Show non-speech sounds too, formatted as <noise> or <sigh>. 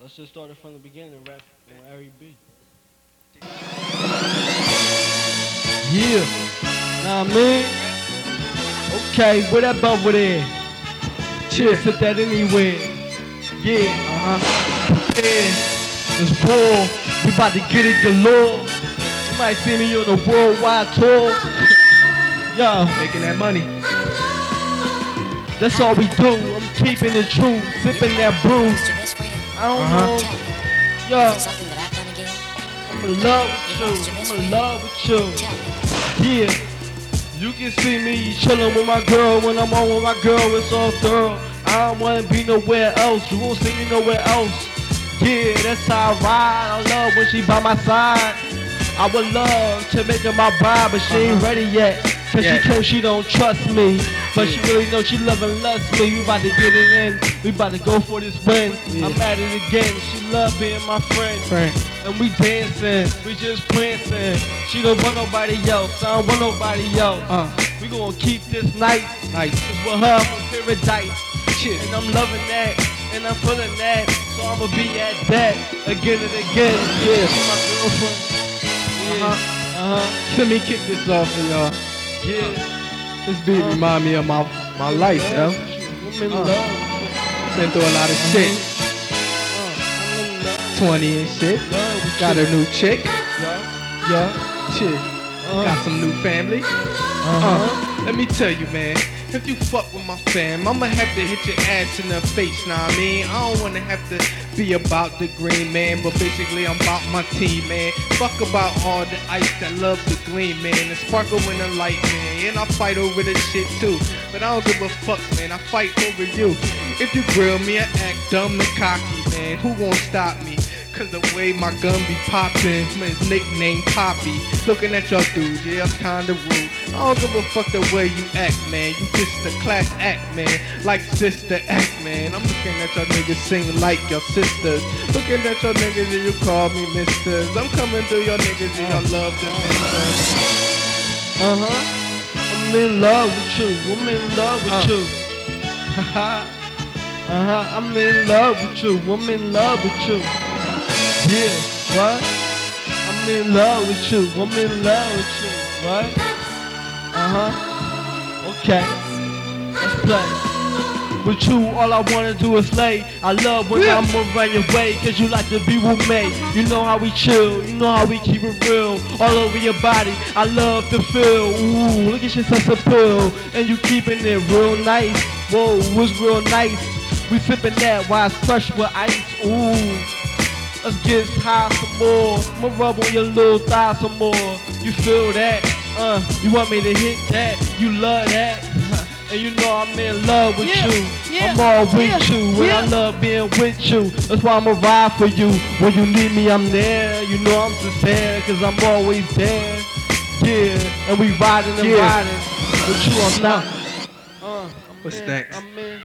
Let's just start it from the beginning, and rap on Ari B. Yeah, nah, man. Okay, where that bubble there? Chill, sit that anywhere. Yeah, uh huh. Yeah, it's war. We about to get it galore. You might see me on a worldwide tour. <laughs> Yo, Making that money. that's all we do. I'm keeping it true, sipping that brew. I don't Uh-huh. know. Yo, Something that I've done again. I'm in love with you. I'm in love with you. Yeah. You can see me chillin' with my girl when I'm on with my girl, it's all thorough. I don't wanna be nowhere else. You won't see me nowhere else. Yeah, that's how I ride. I love when she by my side. I would love to make her my bride, but she ain't ready yet. Cause Yeah. she told she don't trust me. But she really know she love and loves me. We about to get it in. We about to go for this win. I'm at it again. She love being my friend. Frank. And we dancing, we just prancing. She don't want nobody else, I don't want nobody else. Uh, We gonna keep this nice, nice. it's with her from paradise. Shit. And I'm loving that, and I'm feeling that. So I'ma be at that again and again. Yeah, she my girlfriend. Yeah, Uh-huh. uh-huh, Let me kick this off for y'all. yeah. This beat remind me of my my life, yo. Been through a lot of shit. 20 and shit. Got a new chick. Yeah. Uh, Got some new family. Uh, let me tell you, man. If you fuck with my fam, I'ma have to hit your ass in the face, nah I mean? I don't wanna have to be about the green, man, but basically I'm about my team, man. Fuck about all the ice that love the gleam, man, the sparkle in the light, man. And I fight over this shit too, but I don't give a fuck, man. I fight over you. If you grill me, I act dumb and cocky, man. Who gon' stop me? Cause the way my gun be poppin', his nickname Poppy. Looking at your dudes, yeah, I'm kinda rude. I don't give a fuck the way you act, man. You just a class act, man. Like sister act, man. I'm looking at your niggas sing like your sisters. Looking at your niggas and you call me misters. I'm coming through your niggas and your love the misters. Uh huh. I'm in love with you. I'm in love with Uh. you. <laughs> uh huh. I'm in love with you. I'm in love with you. Yeah. What? I'm in love with you. I'm in love with you. What? Uh huh. Okay. Let's play. With you, all I wanna do is lay. I love when I'm around your way, cause you like to be with me. You know how we chill, you know how we keep it real. All over your body, I love to feel. Ooh, look at your sense of appeal. And you keeping it real nice. Whoa, it's real nice. We sipping that while it's fresh with ice. Ooh. Let's get high some more. I'ma rub on your little thigh some more. You feel that? Uh, you want me to hit that? You love that? <laughs> And you know I'm in love with Yeah, you. yeah, I'm all with yeah, you. And I love being with you. That's why I'ma ride for you. When you need me, I'm there. You know I'm just there, cause I'm always there. Yeah, and we riding and Yeah. riding. With you, I'm not. Uh, I'm What's in, next? I'm